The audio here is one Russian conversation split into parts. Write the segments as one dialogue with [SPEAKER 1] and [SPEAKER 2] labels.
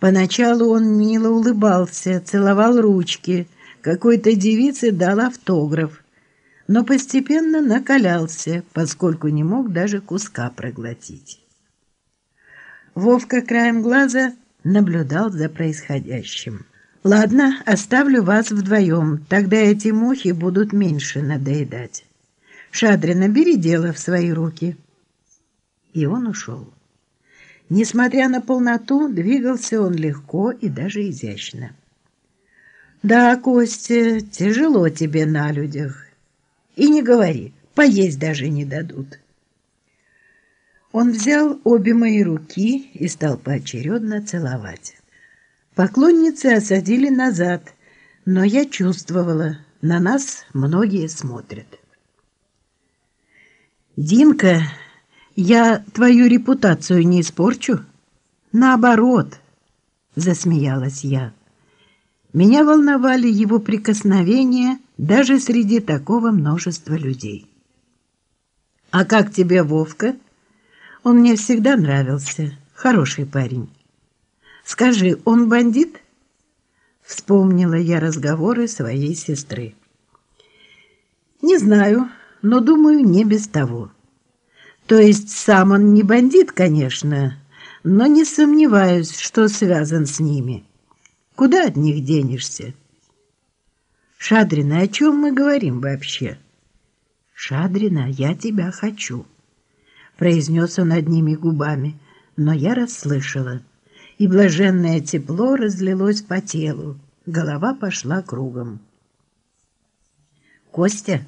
[SPEAKER 1] Поначалу он мило улыбался, целовал ручки, какой-то девице дал автограф, но постепенно накалялся, поскольку не мог даже куска проглотить. Вовка краем глаза наблюдал за происходящим. «Ладно, оставлю вас вдвоем, тогда эти мухи будут меньше надоедать. Шадрина, бери дело в свои руки». И он ушел. Несмотря на полноту, двигался он легко и даже изящно. «Да, Костя, тяжело тебе на людях. И не говори, поесть даже не дадут». Он взял обе мои руки и стал поочередно целовать. Поклонницы осадили назад, но я чувствовала, на нас многие смотрят. «Динка, я твою репутацию не испорчу?» «Наоборот», — засмеялась я. Меня волновали его прикосновения даже среди такого множества людей. «А как тебе Вовка?» Он мне всегда нравился. Хороший парень. Скажи, он бандит? Вспомнила я разговоры своей сестры. Не знаю, но думаю, не без того. То есть сам он не бандит, конечно, но не сомневаюсь, что связан с ними. Куда от них денешься? Шадрина, о чем мы говорим вообще? Шадрина, я тебя хочу произнес он одними губами, но я расслышала, и блаженное тепло разлилось по телу, голова пошла кругом. «Костя,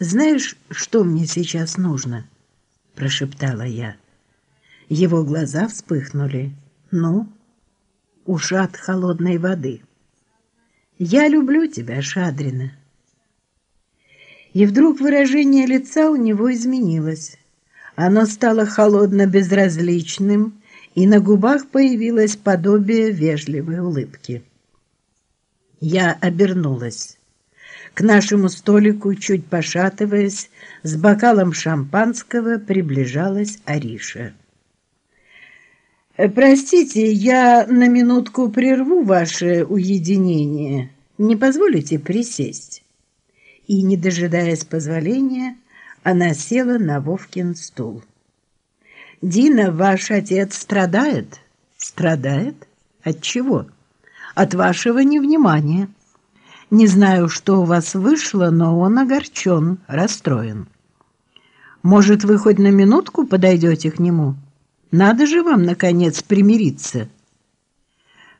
[SPEAKER 1] знаешь, что мне сейчас нужно?» – прошептала я. Его глаза вспыхнули. «Ну?» «Ушат холодной воды». «Я люблю тебя, Шадрина». И вдруг выражение лица у него изменилось. Оно стало холодно-безразличным, и на губах появилось подобие вежливой улыбки. Я обернулась. К нашему столику, чуть пошатываясь, с бокалом шампанского приближалась Ариша. «Простите, я на минутку прерву ваше уединение. Не позволите присесть?» И, не дожидаясь позволения, она села на Вовкин стул. «Дина, ваш отец страдает?» «Страдает? От чего?» «От вашего невнимания. Не знаю, что у вас вышло, но он огорчен, расстроен. Может, вы хоть на минутку подойдете к нему? Надо же вам, наконец, примириться».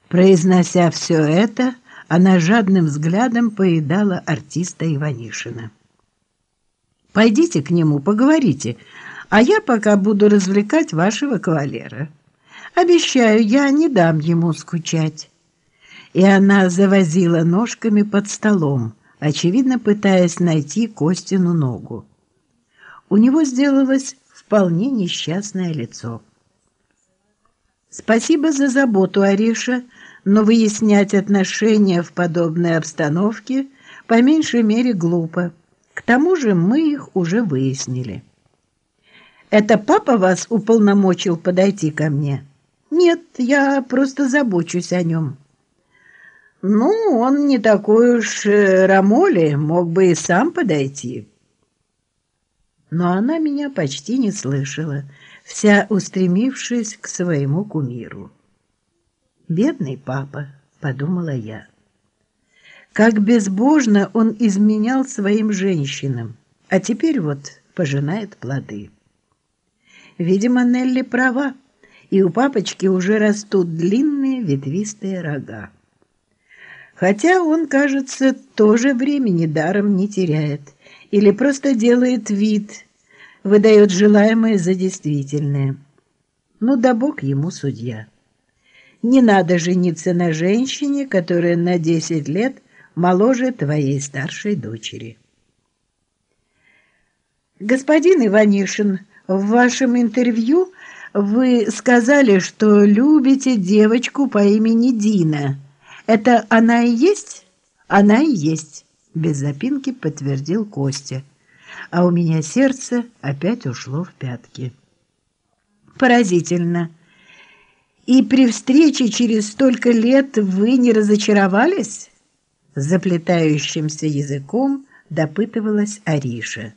[SPEAKER 1] Произнося все это, она жадным взглядом поедала артиста Иванишина. Пойдите к нему, поговорите, а я пока буду развлекать вашего кавалера. Обещаю, я не дам ему скучать». И она завозила ножками под столом, очевидно пытаясь найти Костину ногу. У него сделалось вполне несчастное лицо. «Спасибо за заботу, Ариша, но выяснять отношения в подобной обстановке по меньшей мере глупо». К тому же мы их уже выяснили. Это папа вас уполномочил подойти ко мне? Нет, я просто забочусь о нем. Ну, он не такой уж э, рамоли, мог бы и сам подойти. Но она меня почти не слышала, вся устремившись к своему кумиру. «Бедный папа», — подумала я. Как безбожно он изменял своим женщинам, а теперь вот пожинает плоды. Видимо, Нелли права, и у папочки уже растут длинные ветвистые рога. Хотя он, кажется, тоже времени даром не теряет или просто делает вид, выдает желаемое за действительное. Ну да бог ему судья. Не надо жениться на женщине, которая на десять лет – моложе твоей старшей дочери. Господин Иванишин, в вашем интервью вы сказали, что любите девочку по имени Дина. Это она и есть? Она и есть, без запинки подтвердил Костя. А у меня сердце опять ушло в пятки. Поразительно. И при встрече через столько лет вы не разочаровались? Заплетающимся языком допытывалась Ариша.